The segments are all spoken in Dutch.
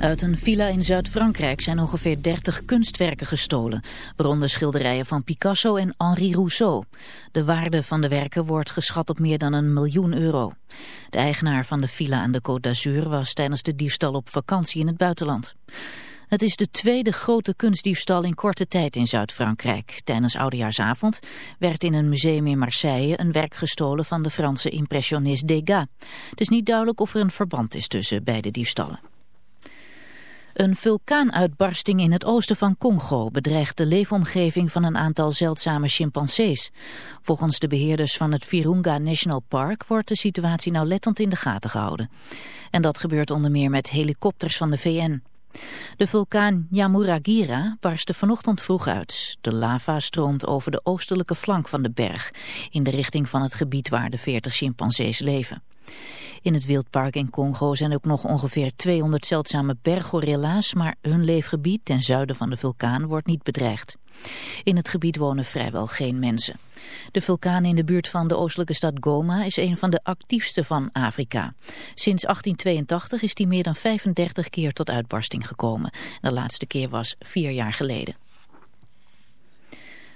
Uit een villa in Zuid-Frankrijk zijn ongeveer 30 kunstwerken gestolen, waaronder schilderijen van Picasso en Henri Rousseau. De waarde van de werken wordt geschat op meer dan een miljoen euro. De eigenaar van de villa aan de Côte d'Azur was tijdens de diefstal op vakantie in het buitenland. Het is de tweede grote kunstdiefstal in korte tijd in Zuid-Frankrijk. Tijdens Oudejaarsavond werd in een museum in Marseille een werk gestolen van de Franse impressionist Degas. Het is niet duidelijk of er een verband is tussen beide diefstallen. Een vulkaanuitbarsting in het oosten van Congo bedreigt de leefomgeving van een aantal zeldzame chimpansees. Volgens de beheerders van het Virunga National Park wordt de situatie nauwlettend in de gaten gehouden. En dat gebeurt onder meer met helikopters van de VN. De vulkaan Nyamuragira barstte vanochtend vroeg uit. De lava stroomt over de oostelijke flank van de berg, in de richting van het gebied waar de 40 chimpansees leven. In het wildpark in Congo zijn ook nog ongeveer 200 zeldzame berggorilla's, maar hun leefgebied ten zuiden van de vulkaan wordt niet bedreigd. In het gebied wonen vrijwel geen mensen. De vulkaan in de buurt van de oostelijke stad Goma is een van de actiefste van Afrika. Sinds 1882 is die meer dan 35 keer tot uitbarsting gekomen. De laatste keer was vier jaar geleden.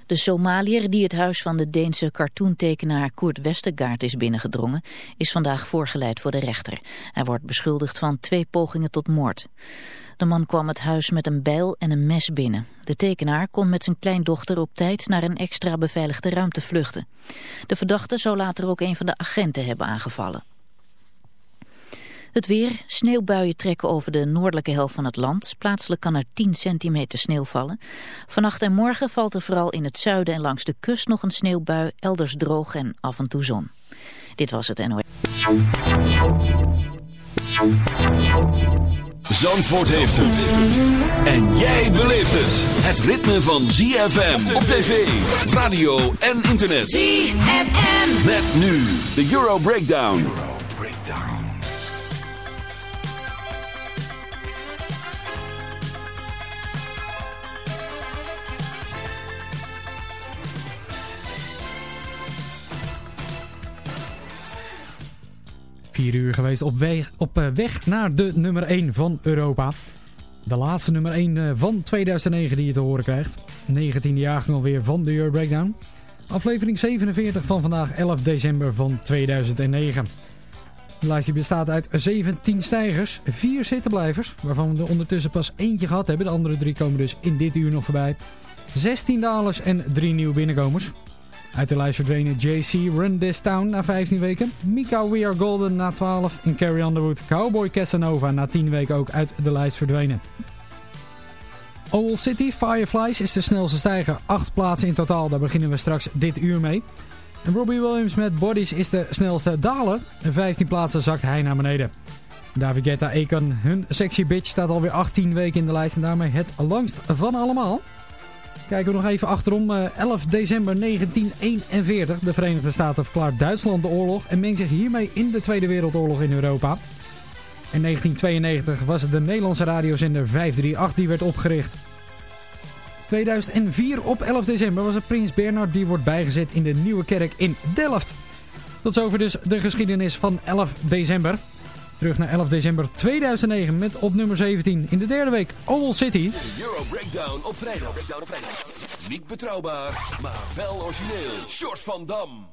De Somaliër die het huis van de Deense cartoontekenaar Koert Westergaard is binnengedrongen, is vandaag voorgeleid voor de rechter. Hij wordt beschuldigd van twee pogingen tot moord. De man kwam het huis met een bijl en een mes binnen. De tekenaar kon met zijn kleindochter op tijd naar een extra beveiligde ruimte vluchten. De verdachte zou later ook een van de agenten hebben aangevallen. Het weer, sneeuwbuien trekken over de noordelijke helft van het land. Plaatselijk kan er 10 centimeter sneeuw vallen. Vannacht en morgen valt er vooral in het zuiden en langs de kust nog een sneeuwbui. Elders droog en af en toe zon. Dit was het NOS. Zandvoort heeft het. En jij beleeft het. Het ritme van ZFM op tv, radio en internet. ZFM. Met nu de Euro Breakdown. Vier uur geweest op weg, op eh, weg naar de nummer 1 van Europa. De laatste nummer 1 eh, van 2009 die je te horen krijgt. 19e jaargang alweer van de Euro Breakdown. Aflevering 47 van vandaag 11 december van 2009. De lijst bestaat uit 17 stijgers, 4 zittenblijvers, waarvan we er ondertussen pas eentje gehad hebben. De andere drie komen dus in dit uur nog voorbij. 16 dalers en 3 nieuwe binnenkomers. Uit de lijst verdwenen JC Run This Town na 15 weken. Mika We Are Golden na 12. En Carrie Underwood Cowboy Casanova na 10 weken ook uit de lijst verdwenen. Owl City Fireflies is de snelste stijger. 8 plaatsen in totaal, daar beginnen we straks dit uur mee. En Robbie Williams met Bodies is de snelste daler. 15 plaatsen zakt hij naar beneden. David Guetta hun sexy bitch, staat alweer 18 weken in de lijst en daarmee het langst van allemaal. Kijken we nog even achterom. 11 december 1941. De Verenigde Staten verklaart Duitsland de oorlog en mengt zich hiermee in de Tweede Wereldoorlog in Europa. In 1992 was het de Nederlandse radiozender 538 die werd opgericht. 2004 op 11 december was het Prins Bernard die wordt bijgezet in de Nieuwe Kerk in Delft. Tot zover dus de geschiedenis van 11 december. Terug naar 11 december 2009 met op nummer 17 in de derde week Owl City. De Euro Breakdown op vrijdag. Breakdown op vrijdag. Niet betrouwbaar, maar wel origineel. Short van Dam.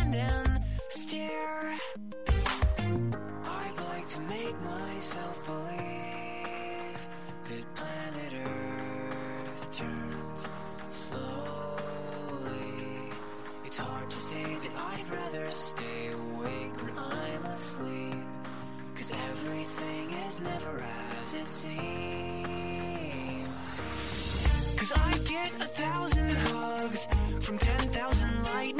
never as it seems. Cause I get a thousand hugs from ten thousand likes.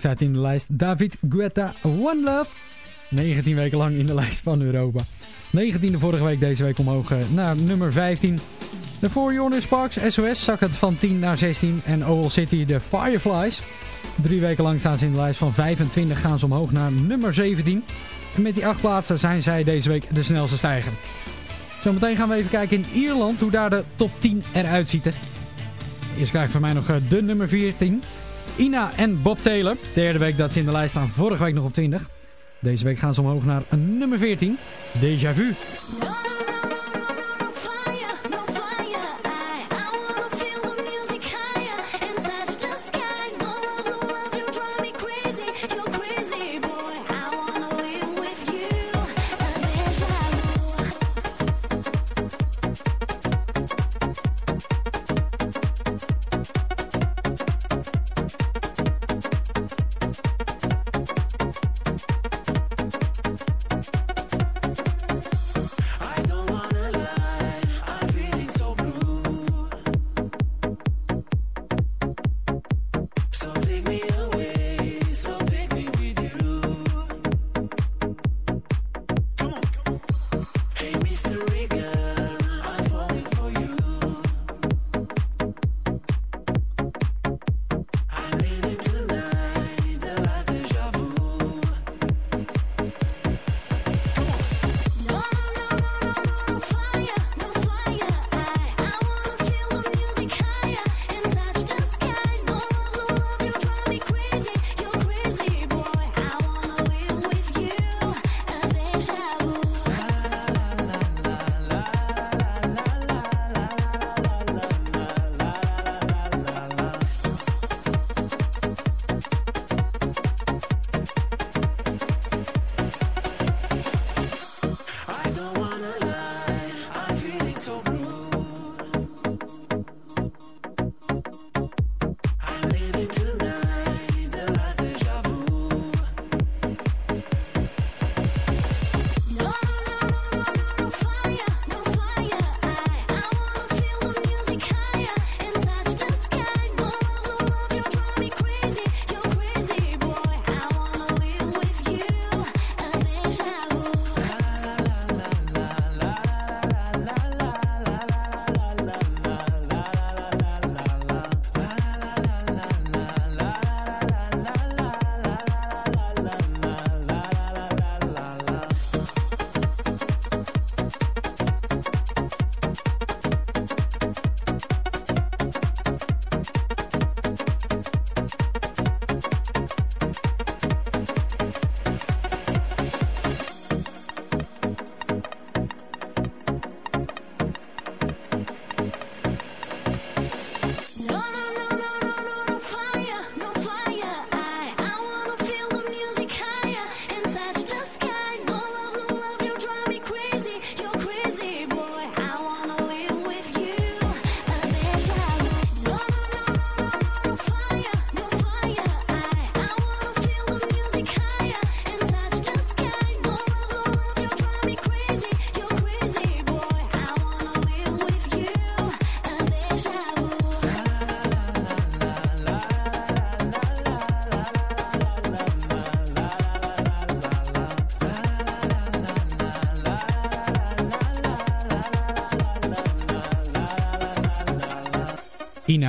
staat in de lijst David Guetta One Love. 19 weken lang in de lijst van Europa. 19e vorige week, deze week omhoog eh, naar nummer 15. De Four Jonas Parks SOS zak van 10 naar 16. En Owl City de Fireflies. 3 weken lang staan ze in de lijst van 25 gaan ze omhoog naar nummer 17. En met die acht plaatsen zijn zij deze week de snelste stijger. Zometeen gaan we even kijken in Ierland hoe daar de top 10 eruit ziet. Eerst krijg ik van mij nog eh, de nummer 14. Ina en Bob Taylor. Derde week dat ze in de lijst staan. Vorige week nog op 20. Deze week gaan ze omhoog naar nummer 14. Déjà vu.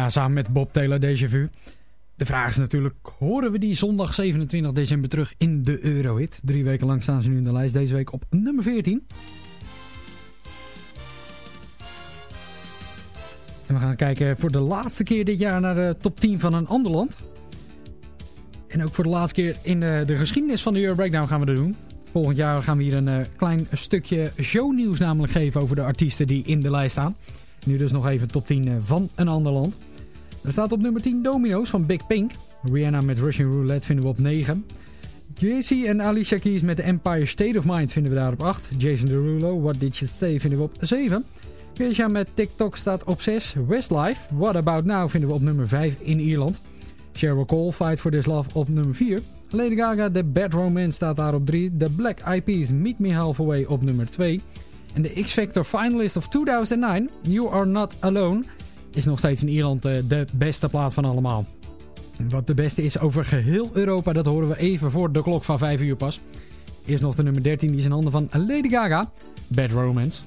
Samen met Bob Taylor Déjà Vu. De vraag is natuurlijk, horen we die zondag 27 december terug in de Eurohit? Drie weken lang staan ze nu in de lijst, deze week op nummer 14. En we gaan kijken voor de laatste keer dit jaar naar de top 10 van een ander land. En ook voor de laatste keer in de, de geschiedenis van de Euro Breakdown gaan we dat doen. Volgend jaar gaan we hier een uh, klein stukje shownieuws namelijk geven over de artiesten die in de lijst staan. Nu dus nog even top 10 uh, van een ander land. Er staat op nummer 10 Domino's van Big Pink. Rihanna met Russian Roulette vinden we op 9. Jay-Z en Alicia Keys met Empire State of Mind vinden we daar op 8. Jason Derulo, What Did You Say vinden we op 7. Kesha met TikTok staat op 6. Westlife, What About Now vinden we op nummer 5 in Ierland. Sheryl Cole, Fight For This Love op nummer 4. Lady Gaga, The Bad Romance staat daar op 3. The Black Eyed Peas, Meet Me Halfway op nummer 2. En de X-Factor Finalist of 2009, You Are Not Alone, is nog steeds in Ierland uh, de beste plaat van allemaal. Wat de beste is over geheel Europa, dat horen we even voor de klok van 5 uur pas. Eerst nog de nummer 13, die is in handen van Lady Gaga, Bad Romance.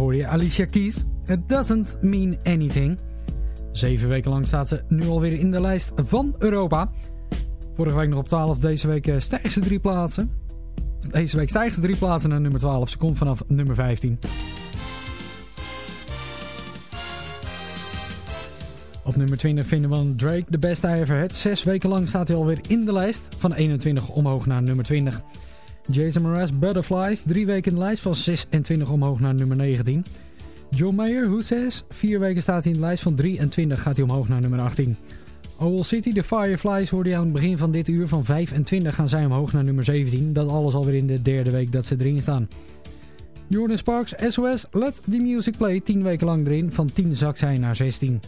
Nummer 12 hoorde je Alicia Keys. It doesn't mean anything. Zeven weken lang staat ze nu alweer in de lijst van Europa. Vorige week nog op 12, deze week eh, stijgt ze drie plaatsen. Deze week stijgt ze drie plaatsen naar nummer 12. Ze komt vanaf nummer 15. Op nummer 20 vinden we Drake, The Best I Ever Had. Zes weken lang staat hij alweer in de lijst. Van 21 omhoog naar nummer 20. Jason Mraz, Butterflies, 3 weken in de lijst van 26 omhoog naar nummer 19. John Mayer, Who Says, vier weken staat hij in de lijst van 23 gaat hij omhoog naar nummer 18. Owl City, The Fireflies hoorde je aan het begin van dit uur van 25 gaan zij omhoog naar nummer 17. Dat alles alweer in de derde week dat ze erin staan. Jordan Sparks, SOS, Let The Music Play, 10 weken lang erin. Van 10 zakt zij naar 16.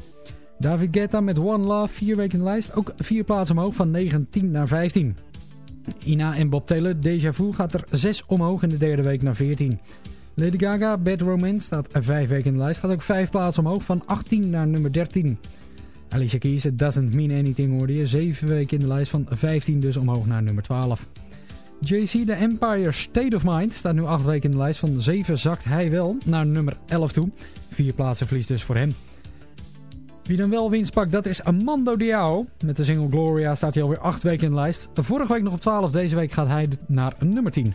David Guetta met One Love, 4 weken in de lijst. Ook 4 plaatsen omhoog, van 19 naar 15. Ina en Bob Taylor, Deja Vu gaat er 6 omhoog in de derde week naar 14. Lady Gaga, Bad Romance staat 5 weken in de lijst. Gaat ook 5 plaatsen omhoog, van 18 naar nummer 13. Alicia Keys, It Doesn't Mean Anything hoorde je. 7 weken in de lijst, van 15 dus omhoog naar nummer 12. JC, The Empire State of Mind, staat nu 8 weken in de lijst. Van 7 zakt hij wel naar nummer 11 toe. 4 plaatsen verlies dus voor hem. Wie dan wel winst pakt, dat is Amando Diao. Met de single Gloria staat hij alweer 8 weken in de lijst. Vorige week nog op 12, deze week gaat hij naar nummer 10.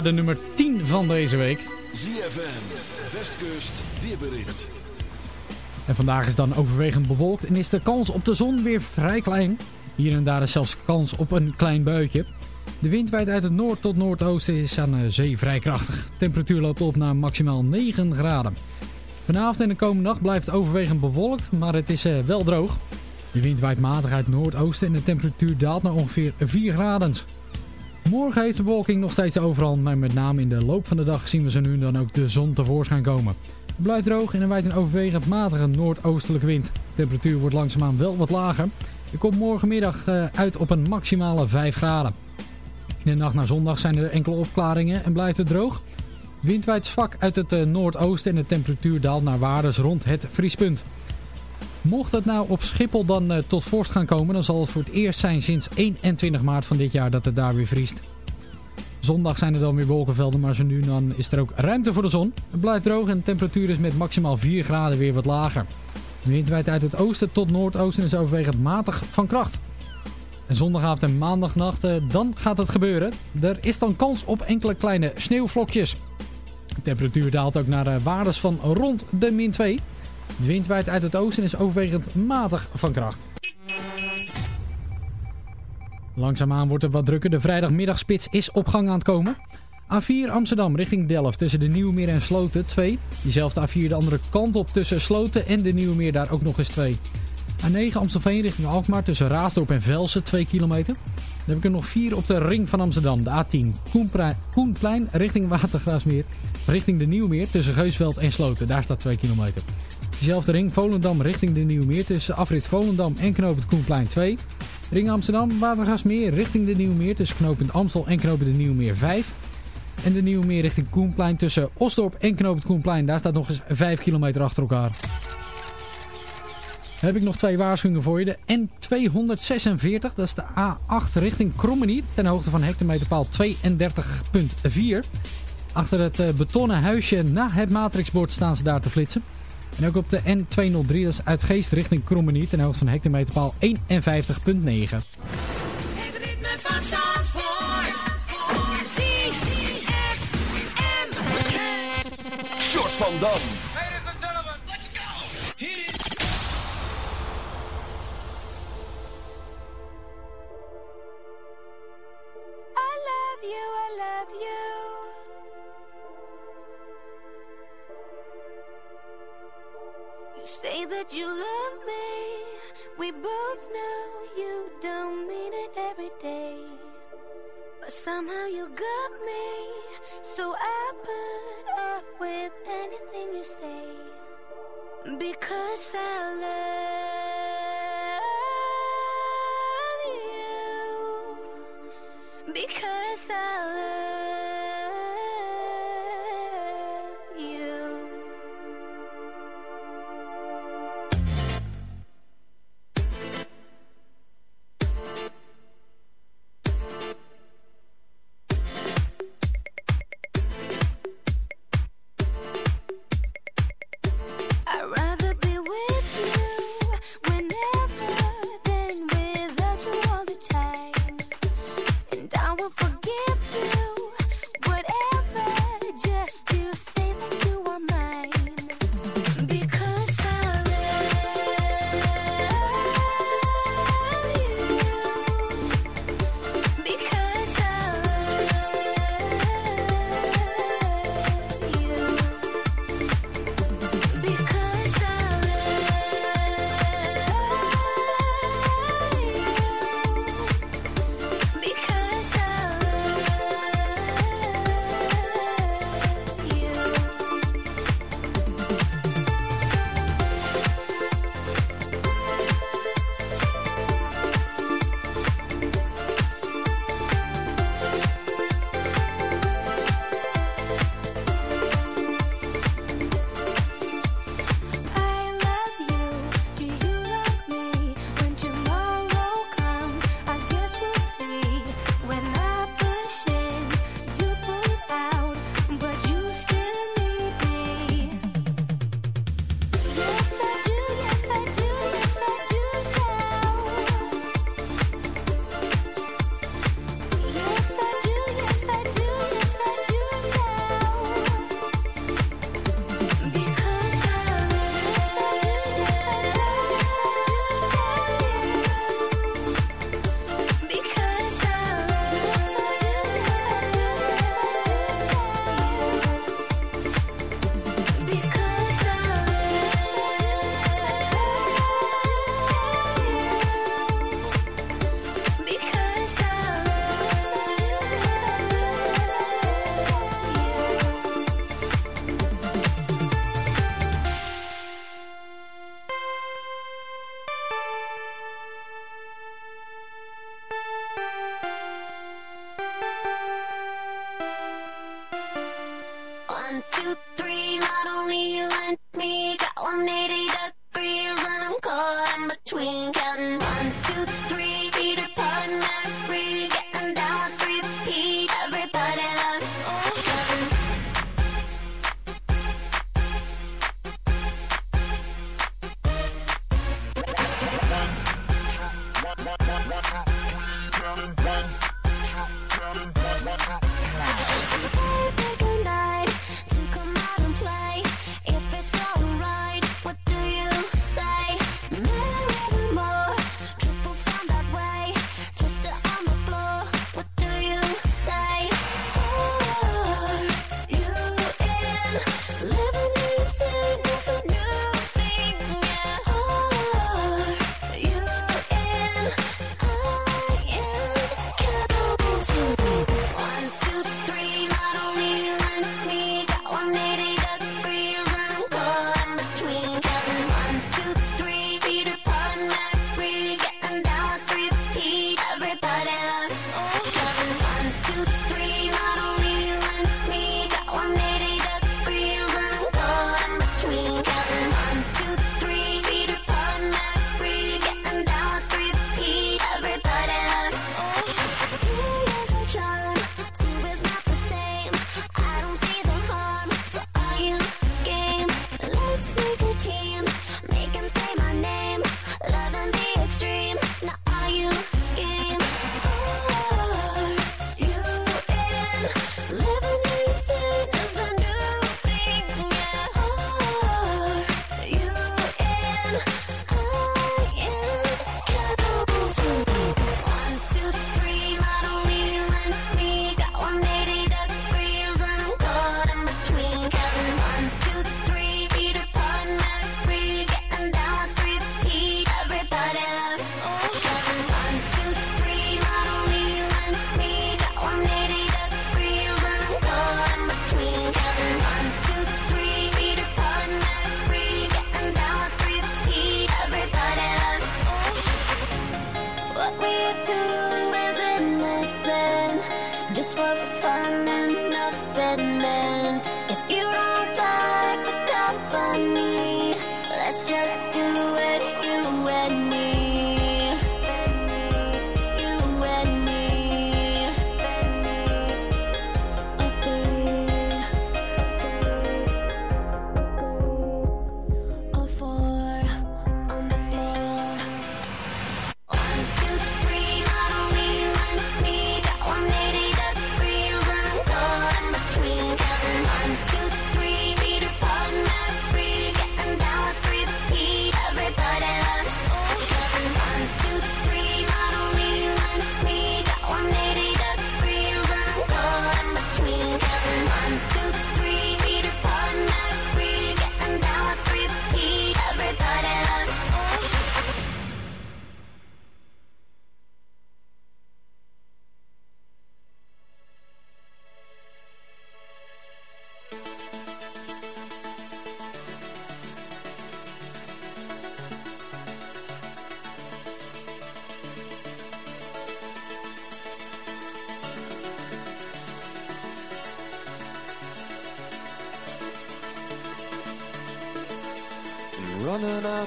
de nummer 10 van deze week. ZFM, Westkust, weerbericht. En vandaag is dan overwegend bewolkt en is de kans op de zon weer vrij klein. Hier en daar is zelfs kans op een klein buitje. De wind waait uit het noord tot noordoosten is aan de zee vrij krachtig. Temperatuur loopt op naar maximaal 9 graden. Vanavond en de komende nacht blijft overwegend bewolkt, maar het is eh, wel droog. De wind waait matig uit noordoosten en de temperatuur daalt naar ongeveer 4 graden. Morgen heeft de bewolking nog steeds de overhand, maar met name in de loop van de dag zien we zo nu dan ook de zon tevoorschijn komen. Het blijft droog en er waait een overwegend matige noordoostelijke wind. De temperatuur wordt langzaamaan wel wat lager. Er komt morgenmiddag eh, uit op een maximale 5 graden. In de nacht naar zondag zijn er enkele opklaringen en blijft het droog. Wind waait zwak uit het eh, noordoosten en de temperatuur daalt naar waardes rond het vriespunt. Mocht het nou op Schiphol dan eh, tot vorst gaan komen, dan zal het voor het eerst zijn sinds 21 maart van dit jaar dat het daar weer vriest. Zondag zijn er dan weer wolkenvelden, maar zo nu dan is er ook ruimte voor de zon. Het blijft droog en de temperatuur is met maximaal 4 graden weer wat lager. De wind uit het oosten tot noordoosten en is overwegend matig van kracht. En zondagavond en maandagnacht, eh, dan gaat het gebeuren. Er is dan kans op enkele kleine sneeuwvlokjes. De temperatuur daalt ook naar eh, waardes van rond de min 2. De wind waait uit het oosten en is overwegend matig van kracht. Langzaamaan wordt het wat drukker. De vrijdagmiddagspits is op gang aan het komen. A4 Amsterdam richting Delft tussen de Nieuwmeer en Sloten 2. Diezelfde A4 de andere kant op tussen Sloten en de Nieuwmeer daar ook nog eens 2. A9 Amstelveen richting Alkmaar tussen Raasdorp en Velsen 2 kilometer. Dan heb ik er nog 4 op de ring van Amsterdam. De A10 Koenplein, richting Watergraasmeer richting de Nieuwmeer tussen Geusveld en Sloten. Daar staat 2 kilometer. Diezelfde ring Volendam richting de Nieuwmeer tussen afrit Volendam en knooppunt Koenplein 2. Ring Amsterdam Watergasmeer richting de Nieuwmeer tussen knooppunt Amstel en knooppunt de Nieuwmeer 5. En de Nieuwmeer richting Koenplein tussen Osdorp en knooppunt Koenplein. Daar staat nog eens 5 kilometer achter elkaar. Dan heb ik nog twee waarschuwingen voor je. De N246, dat is de A8 richting Krommenie. Ten hoogte van hectometerpaal 32.4. Achter het eh, betonnen huisje na het matrixbord staan ze daar te flitsen. En ook op de N203, dat is uit Geest richting Krommenie. Ten hoogte van hectometerpaal 51.9. Het ritme van Zandvoort. ZFM. Short van Dam. I love you, I love you. You both know you don't mean it every day. But somehow you got me. So I put up with anything you say. Because I love you. Because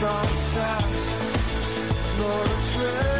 from dust, nor a trail.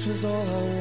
This was all I wanted,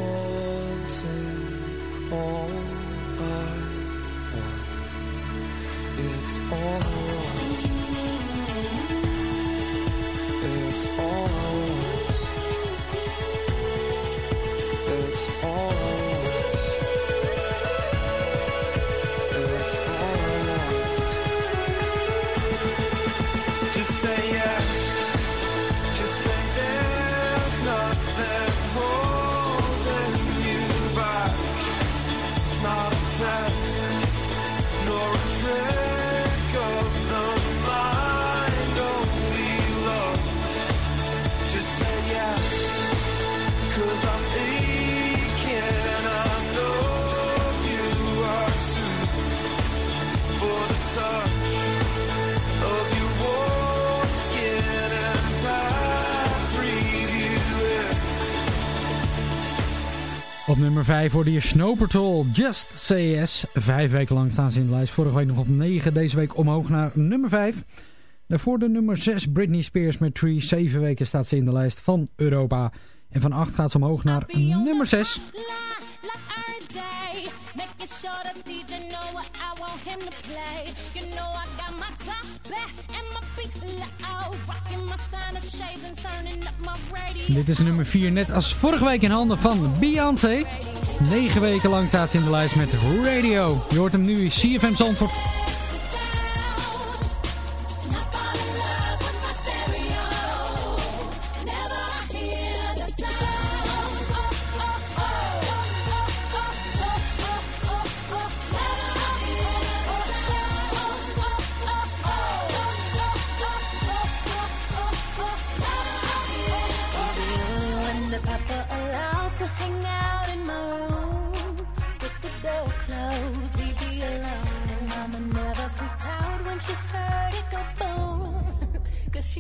5 hoorde je Snow Patrol, Just Yes. Vijf weken lang staan ze in de lijst. Vorige week nog op 9, deze week omhoog naar nummer 5. Daarvoor de nummer 6, Britney Spears met Tree. Zeven weken staat ze in de lijst van Europa. En van 8 gaat ze omhoog naar nummer 6. Making sure the DJ know what I want him to play. You know I got my top back and my feet low. Rocking my stylish shades and turning up my radio. Dit is nummer 4, net als vorige week in handen van Beyoncé. 9 weken lang staat ze in de lijst met Radio. Je hoort hem nu, CFM Zandvoort.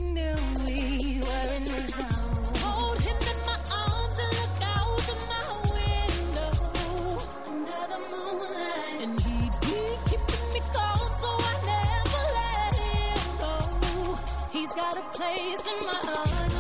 We were in. Hold him in my arms and look out of my window under the moonlight. And be keeping me so I never let him go. He's got a place in my heart.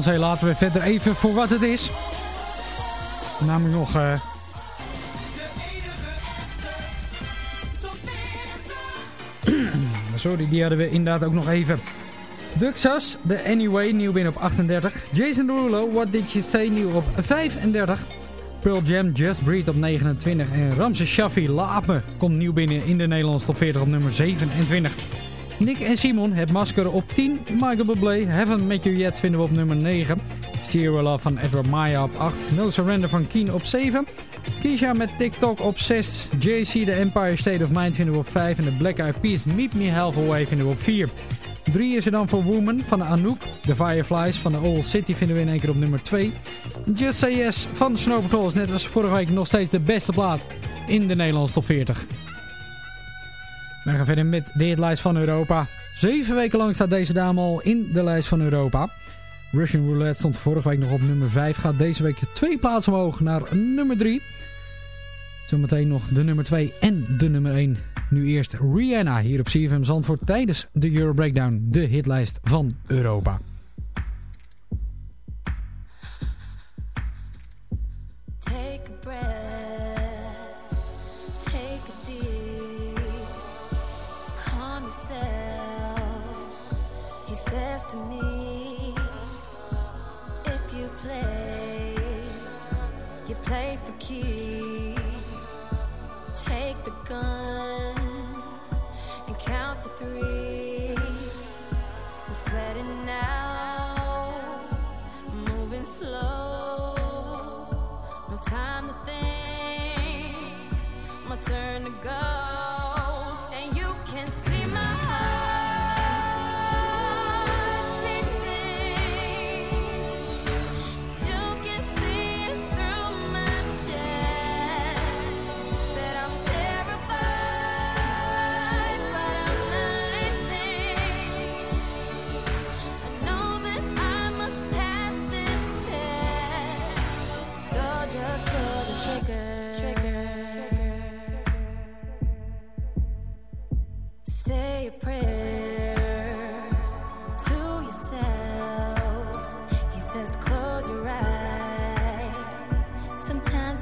Beyoncé laten we verder even voor wat het is. Namelijk nog... eh, Sorry, die hadden we inderdaad ook nog even. Duxas, The Anyway, nieuw binnen op 38. Jason Derulo, What Did You Say, nieuw op 35. Pearl Jam, Just Breathe op 29. En Ramses Shaffi, Laat komt nieuw binnen in de Nederlandse top 40 op nummer 27. Nick en Simon, Het Masker op 10. Michael Bublé, Heaven Met You Yet vinden we op nummer 9. Zero Love van Edward Maya op 8. No Surrender van Keen op 7. Keisha met TikTok op 6. JC, The Empire State of Mind vinden we op 5. En de Black Eyed Peas, Meet Me Halfway vinden we op 4. 3 is er dan voor Woman van Anouk. The Fireflies van de Old City vinden we in één keer op nummer 2. Just Say Yes van Snow Patrol is net als vorige week nog steeds de beste plaat in de Nederlandse top 40. We gaan verder met de hitlijst van Europa. Zeven weken lang staat deze dame al in de lijst van Europa. Russian Roulette stond vorige week nog op nummer 5. Gaat deze week twee plaatsen omhoog naar nummer 3. Zometeen nog de nummer 2 en de nummer 1. Nu eerst Rihanna hier op CFM Zandvoort tijdens de Euro Breakdown. De hitlijst van Europa.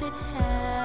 It helps.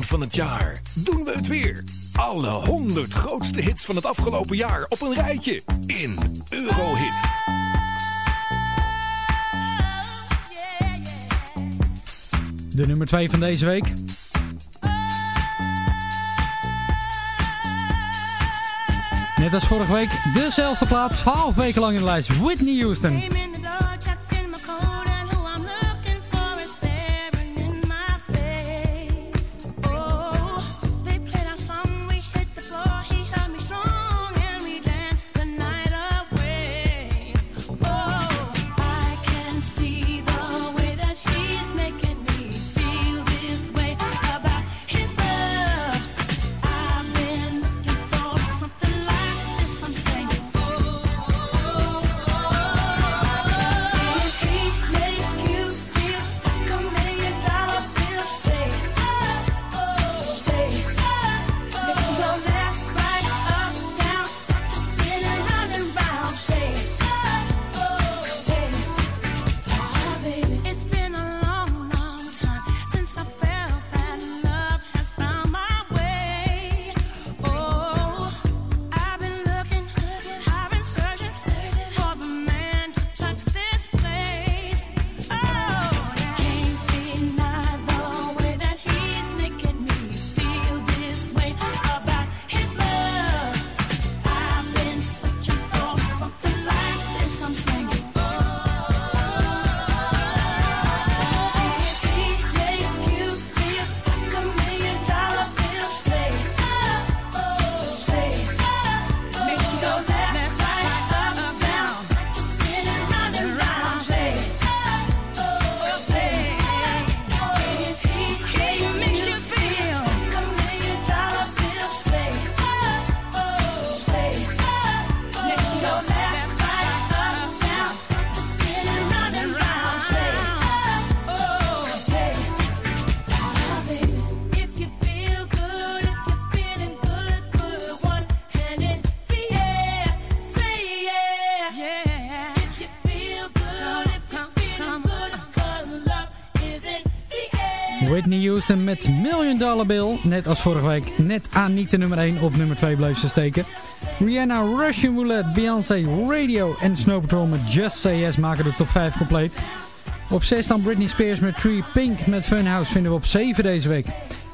Van het jaar doen we het weer. Alle 100 grootste hits van het afgelopen jaar op een rijtje in Eurohit. De nummer 2 van deze week. Net als vorige week, dezelfde plaat, 12 weken lang in de lijst. Whitney Houston. Million Dollar Bill. Net als vorige week, net aan niet de nummer 1 op nummer 2 bleef ze steken. Rihanna, Russian Roulette, Beyoncé, Radio en Snow Patrol met Just Say Yes maken de top 5 compleet. Op 6 dan Britney Spears met Tree Pink met Funhouse vinden we op 7 deze week.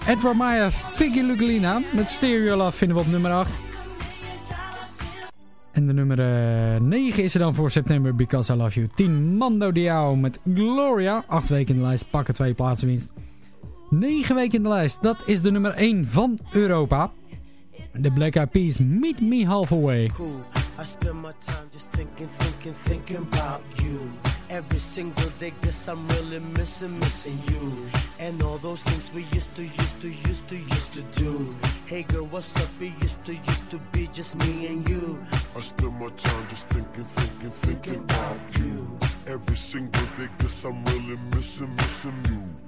Edward Maya, Figgy Lugalina met Stereo Love vinden we op nummer 8. En de nummer eh, 9 is er dan voor september Because I Love You. 10 Mando Diao met Gloria. 8 weken in de lijst, pakken 2 plaatsen winst. 9 weken in de lijst, dat is de nummer 1 van Europa. De Black Eyed Peas, Meet Me Halfway. cool. I spend my time just thinking, thinking, thinking about you. Every single day, guess I'm really missing, missing you. And all those things we used to, used to, used to, used to do. Hey girl, what's up? It used to, used to be just me and you. I spend my time just thinking, thinking, thinking about you. Every single day, guess I'm really missing, missing you.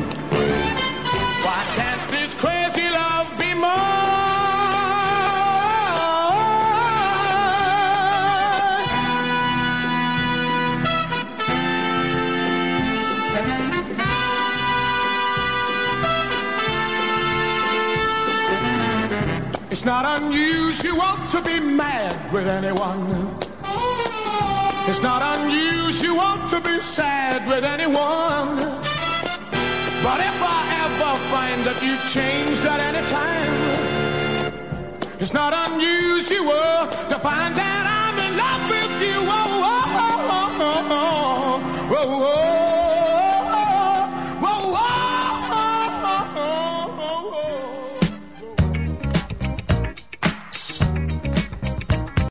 love be It's not unusual to be mad with anyone. It's not unusual to be sad with anyone. But if I ever find that you changed at any time, it's not unusual to find that I'm in love with you. Oh, oh, oh, oh, oh, oh, oh.